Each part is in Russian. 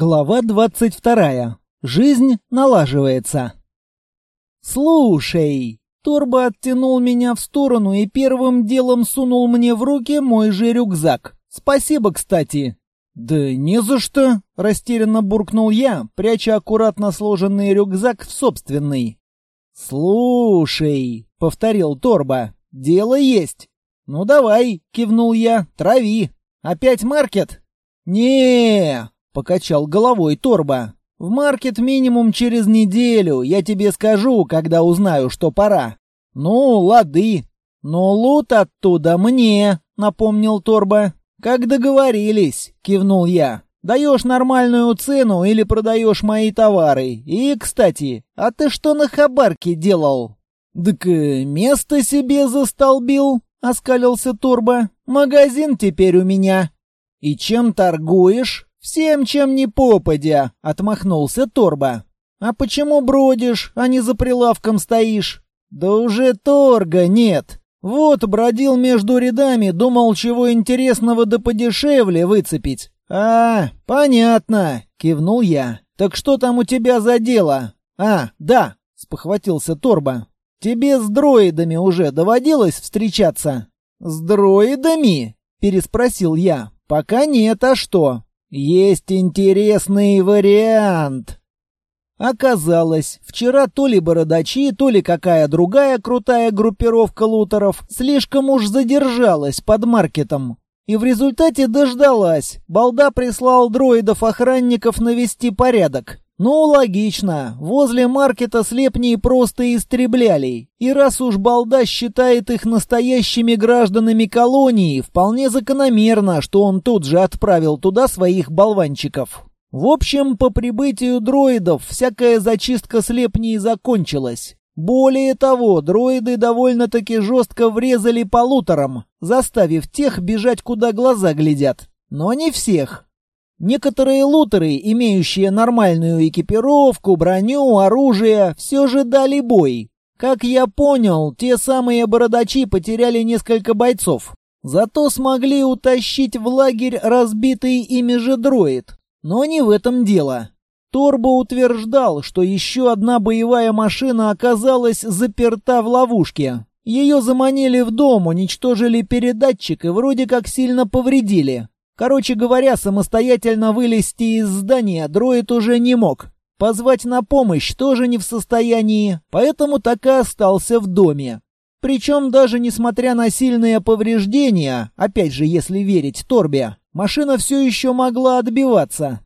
Глава 22. Жизнь налаживается. «Слушай!» Торба оттянул меня в сторону и первым делом сунул мне в руки мой же рюкзак. «Спасибо, кстати!» «Да не за что!» — растерянно буркнул я, пряча аккуратно сложенный рюкзак в собственный. «Слушай!» — повторил Торба. «Дело есть!» «Ну давай!» — кивнул я. «Трави!» «Опять маркет?» не покачал головой Торба. В маркет минимум через неделю, я тебе скажу, когда узнаю, что пора. Ну, лады. Но лут оттуда мне, напомнил Торба. Как договорились, кивнул я. Даешь нормальную цену или продаешь мои товары. И, кстати, а ты что на хабарке делал? «Так э, место себе застолбил», — оскалился Торба. «Магазин теперь у меня». «И чем торгуешь?» «Всем, чем не попадя», — отмахнулся Торба. «А почему бродишь, а не за прилавком стоишь?» «Да уже торга нет. Вот бродил между рядами, думал, чего интересного да подешевле выцепить». «А, понятно», — кивнул я. «Так что там у тебя за дело?» «А, да», — спохватился Торба. «Тебе с дроидами уже доводилось встречаться?» «С дроидами?» — переспросил я. «Пока нет, а что?» «Есть интересный вариант!» Оказалось, вчера то ли бородачи, то ли какая другая крутая группировка лутеров слишком уж задержалась под маркетом. И в результате дождалась. Балда прислал дроидов-охранников навести порядок. Ну, логично. Возле маркета слепни просто истребляли. И раз уж Балда считает их настоящими гражданами колонии, вполне закономерно, что он тут же отправил туда своих болванчиков. В общем, по прибытию дроидов всякая зачистка слепней закончилась. Более того, дроиды довольно-таки жестко врезали полуторам, заставив тех бежать куда глаза глядят. Но не всех. Некоторые лутеры, имеющие нормальную экипировку, броню, оружие, все же дали бой. Как я понял, те самые бородачи потеряли несколько бойцов. Зато смогли утащить в лагерь разбитый ими же дроид. Но не в этом дело. Торбо утверждал, что еще одна боевая машина оказалась заперта в ловушке. Ее заманили в дом, уничтожили передатчик и вроде как сильно повредили. Короче говоря, самостоятельно вылезти из здания дроид уже не мог. Позвать на помощь тоже не в состоянии, поэтому так и остался в доме. Причем даже несмотря на сильные повреждения, опять же если верить Торбе, машина все еще могла отбиваться.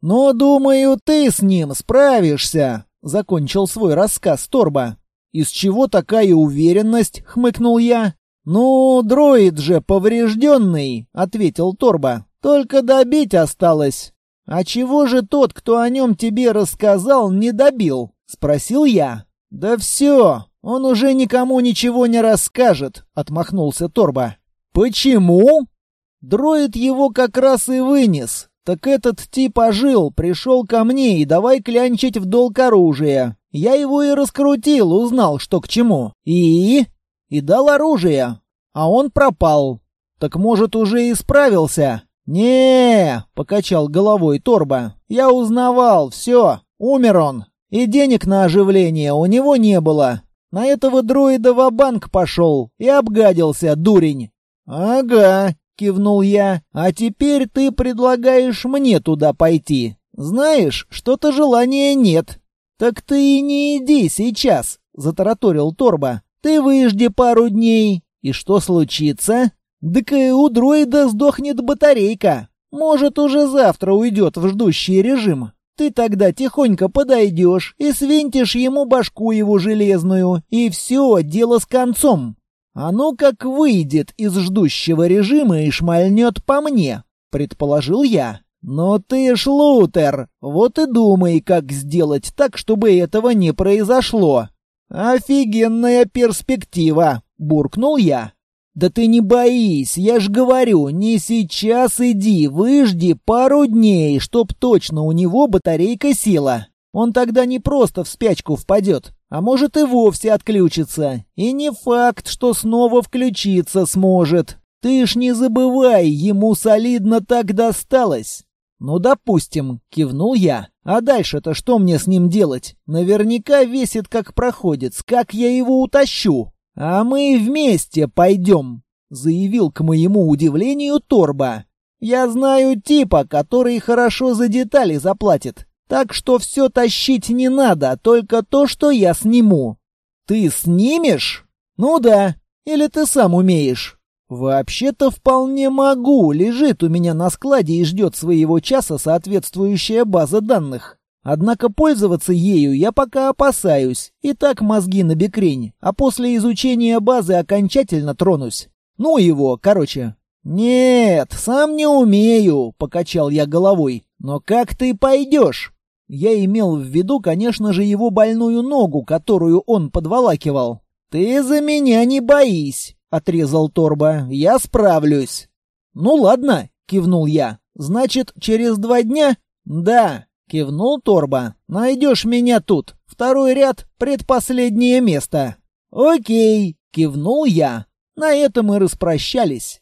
«Но, думаю, ты с ним справишься», — закончил свой рассказ Торба. «Из чего такая уверенность?» — хмыкнул я. «Ну, дроид же поврежденный», — ответил Торба. «Только добить осталось». «А чего же тот, кто о нем тебе рассказал, не добил?» — спросил я. «Да все, он уже никому ничего не расскажет», — отмахнулся Торба. «Почему?» «Дроид его как раз и вынес. Так этот тип ожил, пришел ко мне и давай клянчить в долг оружия. Я его и раскрутил, узнал, что к чему. И...» и дал оружие, а он пропал. Так может, уже исправился? не покачал головой Торба. «Я узнавал, все, умер он. И денег на оживление у него не было. На этого дроида в банк пошел и обгадился, дурень». «Ага», — кивнул я, — «а теперь ты предлагаешь мне туда пойти. Знаешь, что-то желания нет». «Так ты и не иди сейчас», — затараторил Торба. Ты выжди пару дней, и что случится? Так у дроида сдохнет батарейка. Может, уже завтра уйдет в ждущий режим. Ты тогда тихонько подойдешь и свинтишь ему башку его железную, и все, дело с концом. А ну как выйдет из ждущего режима и шмальнет по мне, предположил я. Но ты ж лутер, вот и думай, как сделать так, чтобы этого не произошло. «Офигенная перспектива!» — буркнул я. «Да ты не боись, я ж говорю, не сейчас иди, выжди пару дней, чтоб точно у него батарейка села. Он тогда не просто в спячку впадет, а может и вовсе отключится. И не факт, что снова включиться сможет. Ты ж не забывай, ему солидно так досталось. «Ну, допустим», — кивнул я. «А дальше-то что мне с ним делать? Наверняка весит как проходец. Как я его утащу? А мы вместе пойдем», — заявил к моему удивлению Торба. «Я знаю типа, который хорошо за детали заплатит. Так что все тащить не надо, только то, что я сниму». «Ты снимешь?» «Ну да. Или ты сам умеешь?» «Вообще-то вполне могу. Лежит у меня на складе и ждет своего часа соответствующая база данных. Однако пользоваться ею я пока опасаюсь. И так мозги на бекрень. А после изучения базы окончательно тронусь. Ну его, короче». «Нет, сам не умею», — покачал я головой. «Но как ты пойдешь?» Я имел в виду, конечно же, его больную ногу, которую он подволакивал. «Ты за меня не боись. — отрезал Торба. «Я справлюсь». «Ну ладно», — кивнул я. «Значит, через два дня?» «Да», — кивнул Торба. «Найдешь меня тут. Второй ряд, предпоследнее место». «Окей», — кивнул я. На этом мы распрощались.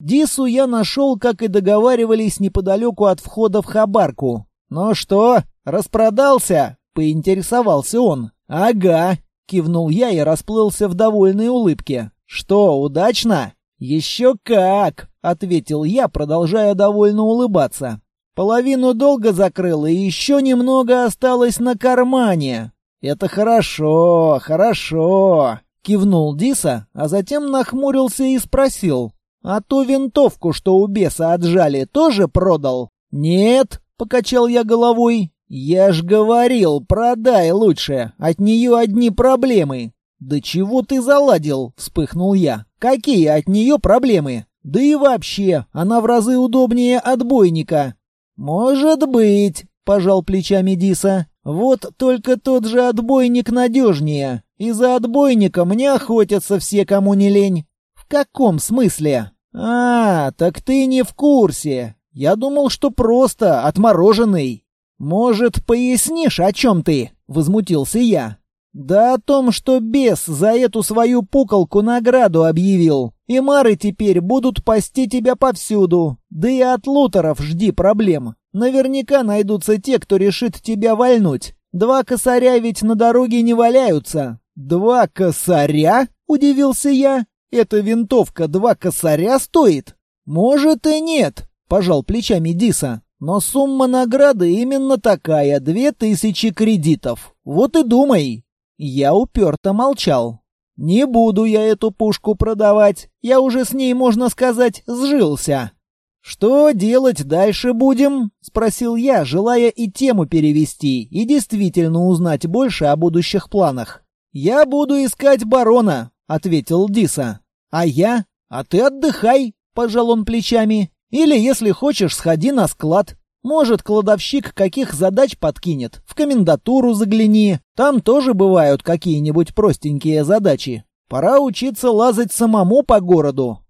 Дису я нашел, как и договаривались, неподалеку от входа в хабарку. «Ну что, распродался?» — поинтересовался он. «Ага», — кивнул я и расплылся в довольной улыбке. «Что, удачно?» «Еще как!» — ответил я, продолжая довольно улыбаться. «Половину долго закрыл, и еще немного осталось на кармане». «Это хорошо, хорошо!» — кивнул Диса, а затем нахмурился и спросил. «А ту винтовку, что у беса отжали, тоже продал?» «Нет», — покачал я головой. «Я ж говорил, продай лучше, от нее одни проблемы. «Да чего ты заладил?» — вспыхнул я. «Какие от нее проблемы? Да и вообще, она в разы удобнее отбойника». «Может быть», — пожал плечами Диса. «Вот только тот же отбойник надежнее. И за отбойником не охотятся все, кому не лень». «В каком смысле?» «А, так ты не в курсе. Я думал, что просто отмороженный». «Может, пояснишь, о чем ты?» — возмутился я. Да о том, что бес за эту свою пуколку награду объявил. И мары теперь будут пасти тебя повсюду. Да и от лутеров жди проблем. Наверняка найдутся те, кто решит тебя вальнуть. Два косаря ведь на дороге не валяются. Два косаря? Удивился я. Эта винтовка два косаря стоит? Может и нет, пожал плечами Диса. Но сумма награды именно такая, две тысячи кредитов. Вот и думай. Я уперто молчал. «Не буду я эту пушку продавать. Я уже с ней, можно сказать, сжился». «Что делать дальше будем?» — спросил я, желая и тему перевести, и действительно узнать больше о будущих планах. «Я буду искать барона», — ответил Диса. «А я? А ты отдыхай», — пожал он плечами. «Или, если хочешь, сходи на склад. Может, кладовщик каких задач подкинет. В комендатуру загляни. Там тоже бывают какие-нибудь простенькие задачи. Пора учиться лазать самому по городу.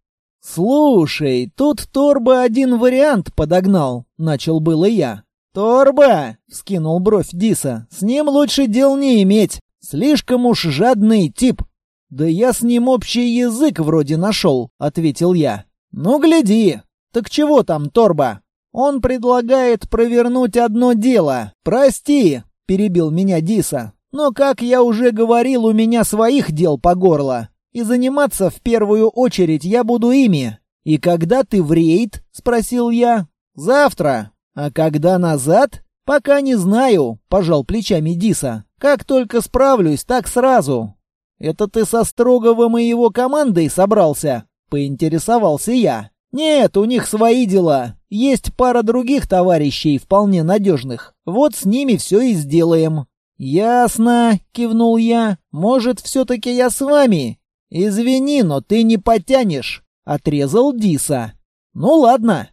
Слушай, тут Торба один вариант подогнал, начал было я. Торба, вскинул бровь Диса. С ним лучше дел не иметь. Слишком уж жадный тип. Да я с ним общий язык вроде нашел, ответил я. Ну гляди. Так чего там, Торба? Он предлагает провернуть одно дело. Прости, перебил меня Диса. Но, как я уже говорил, у меня своих дел по горло. И заниматься в первую очередь я буду ими. И когда ты в рейд? спросил я. Завтра. А когда назад? Пока не знаю, пожал плечами Диса. Как только справлюсь, так сразу. Это ты со Строговым и его командой собрался? поинтересовался я. «Нет, у них свои дела. Есть пара других товарищей, вполне надежных. Вот с ними все и сделаем». «Ясно», — кивнул я. «Может, все-таки я с вами?» «Извини, но ты не потянешь», — отрезал Диса. «Ну ладно.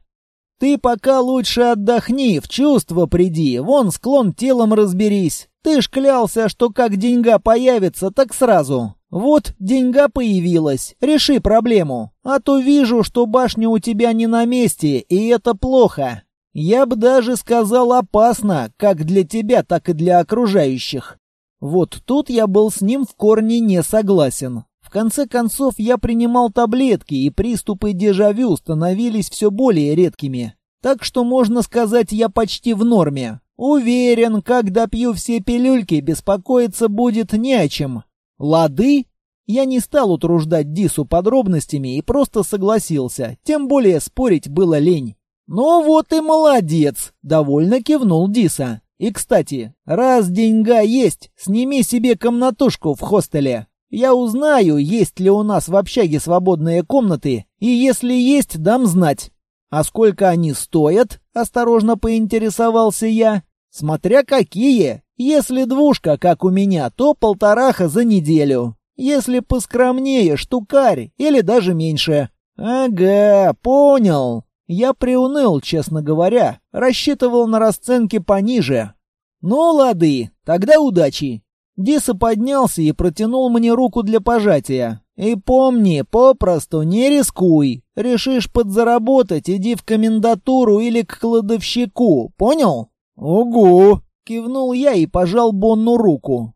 Ты пока лучше отдохни, в чувство приди, вон склон телом разберись. Ты ж клялся, что как деньга появится, так сразу. Вот деньга появилась, реши проблему. А то вижу, что башня у тебя не на месте, и это плохо. Я бы даже сказал опасно, как для тебя, так и для окружающих. Вот тут я был с ним в корне не согласен. В конце концов, я принимал таблетки, и приступы дежавю становились все более редкими. Так что можно сказать, я почти в норме. Уверен, когда пью все пилюльки, беспокоиться будет не о чем. Лады? Я не стал утруждать Дису подробностями и просто согласился, тем более спорить было лень. «Ну вот и молодец!» — довольно кивнул Диса. «И, кстати, раз деньга есть, сними себе комнатушку в хостеле. Я узнаю, есть ли у нас в общаге свободные комнаты, и если есть, дам знать. А сколько они стоят?» — осторожно поинтересовался я. «Смотря какие. Если двушка, как у меня, то полтораха за неделю. Если поскромнее, штукарь или даже меньше. Ага, понял. Я приуныл, честно говоря, рассчитывал на расценки пониже. Ну, лады, тогда удачи. Диса поднялся и протянул мне руку для пожатия. И помни, попросту не рискуй. Решишь подзаработать, иди в комендатуру или к кладовщику, понял? Угу, кивнул я и пожал Бонну руку.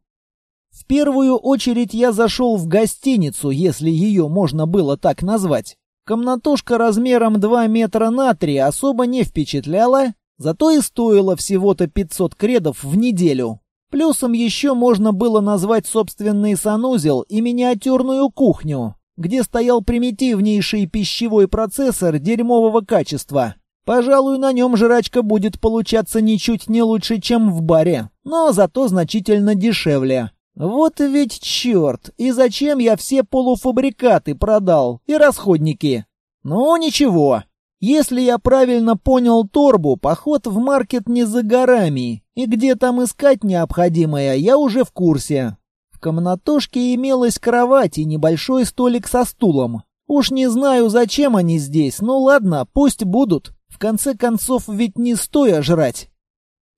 В первую очередь я зашел в гостиницу, если ее можно было так назвать. Комнатушка размером 2 метра на 3 особо не впечатляла, зато и стоила всего-то 500 кредов в неделю. Плюсом еще можно было назвать собственный санузел и миниатюрную кухню, где стоял примитивнейший пищевой процессор дерьмового качества. Пожалуй, на нем жрачка будет получаться ничуть не лучше, чем в баре, но зато значительно дешевле. Вот ведь черт! И зачем я все полуфабрикаты продал и расходники? Ну, ничего. Если я правильно понял Торбу, поход в маркет не за горами, и где там искать необходимое, я уже в курсе. В комнатушке имелась кровать и небольшой столик со стулом. Уж не знаю, зачем они здесь, но ладно, пусть будут. В конце концов, ведь не стоя жрать.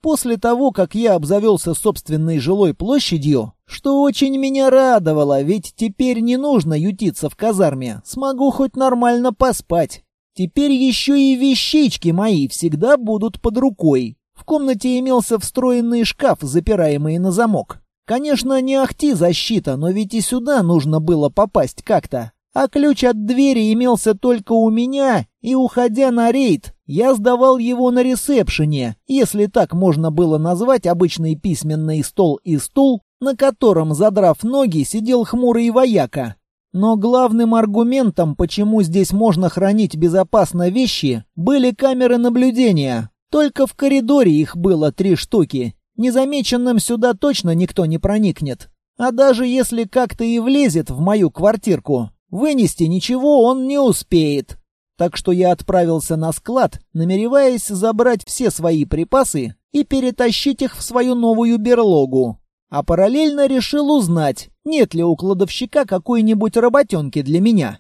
После того, как я обзавелся собственной жилой площадью, что очень меня радовало, ведь теперь не нужно ютиться в казарме, смогу хоть нормально поспать. Теперь еще и вещички мои всегда будут под рукой. В комнате имелся встроенный шкаф, запираемый на замок. Конечно, не ахти защита, но ведь и сюда нужно было попасть как-то. А ключ от двери имелся только у меня, и, уходя на рейд, я сдавал его на ресепшене, если так можно было назвать обычный письменный стол и стул, на котором, задрав ноги, сидел хмурый вояка. Но главным аргументом, почему здесь можно хранить безопасно вещи, были камеры наблюдения. Только в коридоре их было три штуки. Незамеченным сюда точно никто не проникнет. А даже если как-то и влезет в мою квартирку, Вынести ничего он не успеет. Так что я отправился на склад, намереваясь забрать все свои припасы и перетащить их в свою новую берлогу. А параллельно решил узнать, нет ли у кладовщика какой-нибудь работенки для меня.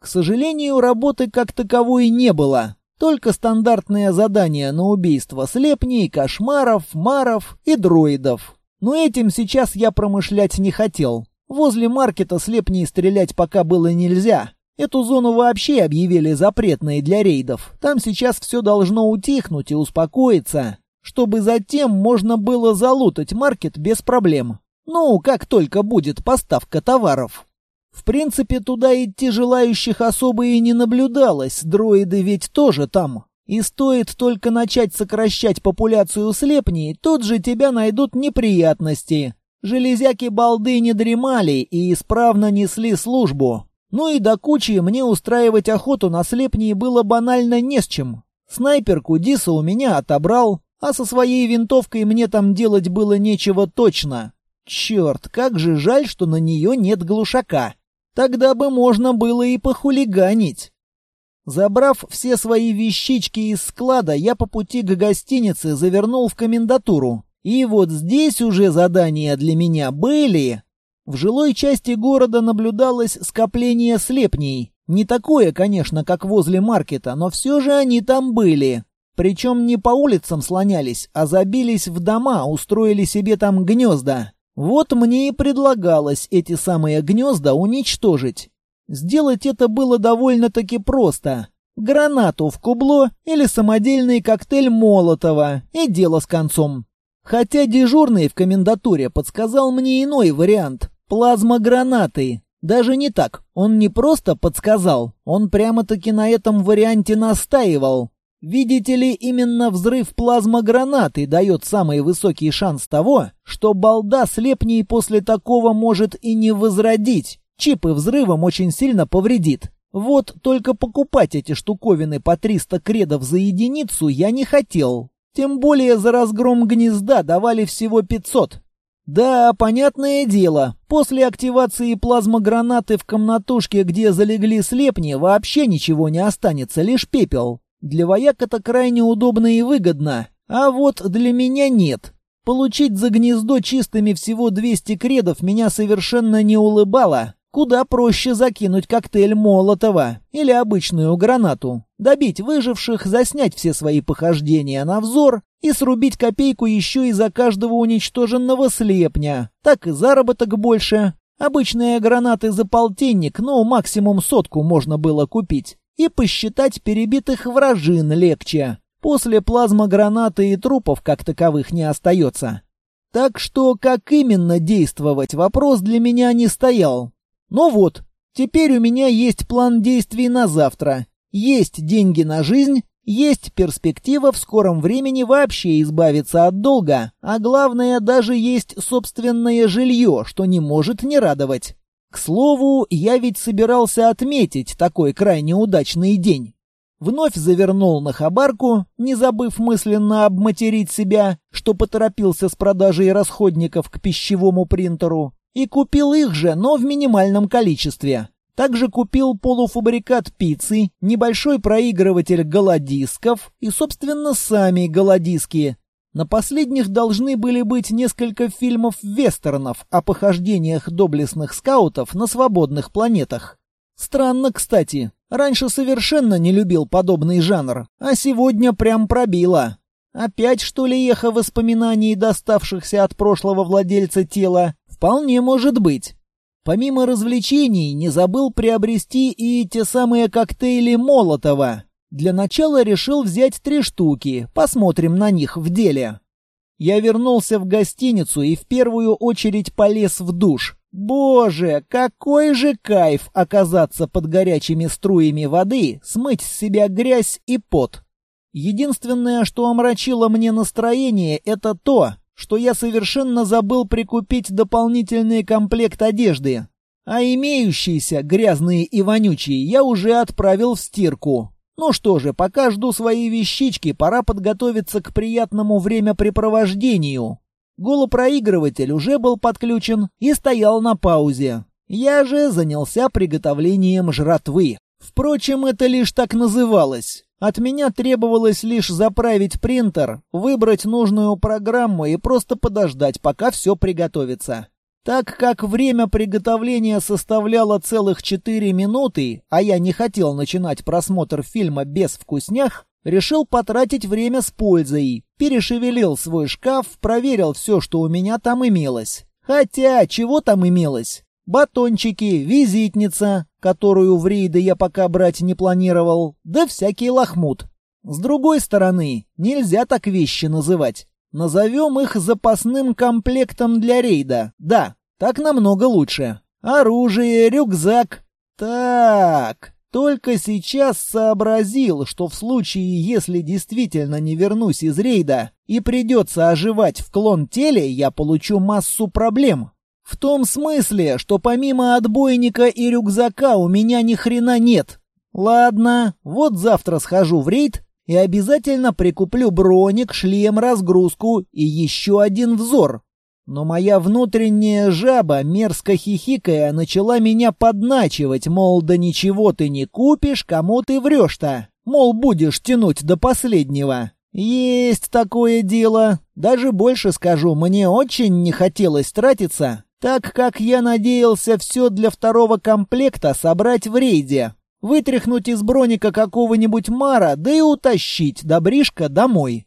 К сожалению, работы как таковой не было. Только стандартные задания на убийство слепней, кошмаров, маров и дроидов. Но этим сейчас я промышлять не хотел. Возле маркета слепней стрелять пока было нельзя. Эту зону вообще объявили запретной для рейдов. Там сейчас все должно утихнуть и успокоиться, чтобы затем можно было залутать маркет без проблем. Ну, как только будет поставка товаров. В принципе, туда идти желающих особо и не наблюдалось, дроиды ведь тоже там. И стоит только начать сокращать популяцию слепней, тут же тебя найдут неприятности. Железяки-балды не дремали и исправно несли службу. Ну и до кучи мне устраивать охоту на слепней было банально не с чем. Снайперку Диса у меня отобрал, а со своей винтовкой мне там делать было нечего точно. Черт, как же жаль, что на нее нет глушака. Тогда бы можно было и похулиганить. Забрав все свои вещички из склада, я по пути к гостинице завернул в комендатуру. И вот здесь уже задания для меня были. В жилой части города наблюдалось скопление слепней. Не такое, конечно, как возле маркета, но все же они там были. Причем не по улицам слонялись, а забились в дома, устроили себе там гнезда. Вот мне и предлагалось эти самые гнезда уничтожить. Сделать это было довольно-таки просто. Гранату в кубло или самодельный коктейль Молотова, и дело с концом. Хотя дежурный в комендатуре подсказал мне иной вариант — плазмогранаты. Даже не так, он не просто подсказал, он прямо-таки на этом варианте настаивал. Видите ли, именно взрыв плазмогранаты дает самый высокий шанс того, что балда слепней после такого может и не возродить. Чип и взрывом очень сильно повредит. Вот только покупать эти штуковины по 300 кредов за единицу я не хотел. Тем более за разгром гнезда давали всего 500. Да, понятное дело, после активации плазмогранаты в комнатушке, где залегли слепни, вообще ничего не останется, лишь пепел. Для вояк это крайне удобно и выгодно, а вот для меня нет. Получить за гнездо чистыми всего 200 кредов меня совершенно не улыбало. Куда проще закинуть коктейль Молотова или обычную гранату, добить выживших, заснять все свои похождения на взор и срубить копейку еще и за каждого уничтоженного слепня. Так и заработок больше. Обычные гранаты за полтинник, но максимум сотку можно было купить и посчитать перебитых вражин легче. После плазмогранаты и трупов как таковых не остается. Так что как именно действовать, вопрос для меня не стоял. Ну вот, теперь у меня есть план действий на завтра. Есть деньги на жизнь, есть перспектива в скором времени вообще избавиться от долга, а главное, даже есть собственное жилье, что не может не радовать. К слову, я ведь собирался отметить такой крайне удачный день. Вновь завернул на хабарку, не забыв мысленно обматерить себя, что поторопился с продажей расходников к пищевому принтеру, и купил их же, но в минимальном количестве. Также купил полуфабрикат пиццы, небольшой проигрыватель голодисков и, собственно, сами голодиски, на последних должны были быть несколько фильмов-вестернов о похождениях доблестных скаутов на свободных планетах. Странно, кстати. Раньше совершенно не любил подобный жанр, а сегодня прям пробило. Опять, что ли, эхо воспоминаний, доставшихся от прошлого владельца тела? Вполне может быть. Помимо развлечений, не забыл приобрести и те самые коктейли Молотова, для начала решил взять три штуки, посмотрим на них в деле. Я вернулся в гостиницу и в первую очередь полез в душ. Боже, какой же кайф оказаться под горячими струями воды, смыть с себя грязь и пот. Единственное, что омрачило мне настроение, это то, что я совершенно забыл прикупить дополнительный комплект одежды. А имеющиеся, грязные и вонючие, я уже отправил в стирку. Ну что же, пока жду свои вещички, пора подготовиться к приятному времяпрепровождению. Голопроигрыватель уже был подключен и стоял на паузе. Я же занялся приготовлением жратвы. Впрочем, это лишь так называлось. От меня требовалось лишь заправить принтер, выбрать нужную программу и просто подождать, пока все приготовится. Так как время приготовления составляло целых 4 минуты, а я не хотел начинать просмотр фильма без вкуснях, решил потратить время с пользой. Перешевелил свой шкаф, проверил все, что у меня там имелось. Хотя, чего там имелось? Батончики, визитница, которую в рейды я пока брать не планировал, да всякий лохмут. С другой стороны, нельзя так вещи называть. Назовем их запасным комплектом для рейда. Да, так намного лучше. Оружие, рюкзак. Так, только сейчас сообразил, что в случае, если действительно не вернусь из рейда и придется оживать в клон теле, я получу массу проблем. В том смысле, что помимо отбойника и рюкзака у меня ни хрена нет. Ладно, вот завтра схожу в рейд и обязательно прикуплю броник, шлем, разгрузку и еще один взор. Но моя внутренняя жаба, мерзко хихикая, начала меня подначивать, мол, да ничего ты не купишь, кому ты врешь-то? Мол, будешь тянуть до последнего. Есть такое дело. Даже больше скажу, мне очень не хотелось тратиться, так как я надеялся все для второго комплекта собрать в рейде. Вытряхнуть из броника какого-нибудь мара, да и утащить добришка домой.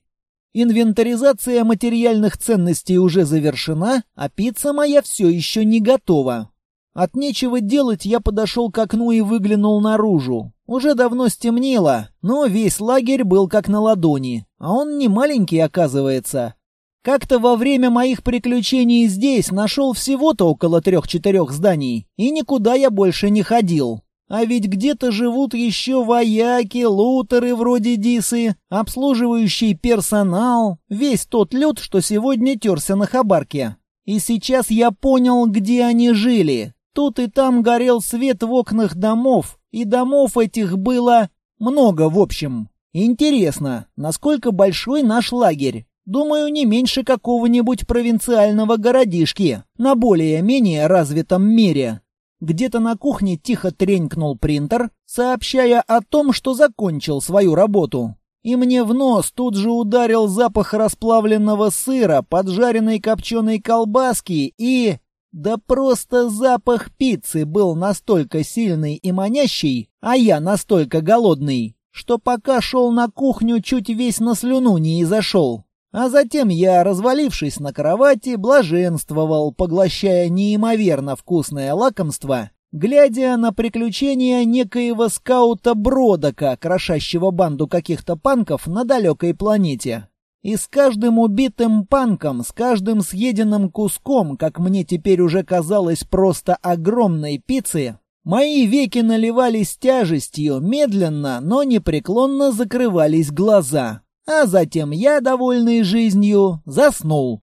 Инвентаризация материальных ценностей уже завершена, а пицца моя все еще не готова. От нечего делать я подошел к окну и выглянул наружу. Уже давно стемнело, но весь лагерь был как на ладони, а он не маленький, оказывается. Как-то во время моих приключений здесь нашел всего-то около трех-четырех зданий, и никуда я больше не ходил. А ведь где-то живут еще вояки, лутеры вроде Дисы, обслуживающий персонал, весь тот люд, что сегодня терся на хабарке. И сейчас я понял, где они жили. Тут и там горел свет в окнах домов, и домов этих было много в общем. Интересно, насколько большой наш лагерь? Думаю, не меньше какого-нибудь провинциального городишки на более-менее развитом мире. Где-то на кухне тихо тренькнул принтер, сообщая о том, что закончил свою работу. И мне в нос тут же ударил запах расплавленного сыра, поджаренной копченой колбаски и... Да просто запах пиццы был настолько сильный и манящий, а я настолько голодный, что пока шел на кухню, чуть весь на слюну не изошел. А затем я, развалившись на кровати, блаженствовал, поглощая неимоверно вкусное лакомство, глядя на приключения некоего скаута Бродока, крошащего банду каких-то панков на далекой планете. И с каждым убитым панком, с каждым съеденным куском, как мне теперь уже казалось просто огромной пиццы, мои веки наливались тяжестью, медленно, но непреклонно закрывались глаза. А затем я, довольный жизнью, заснул.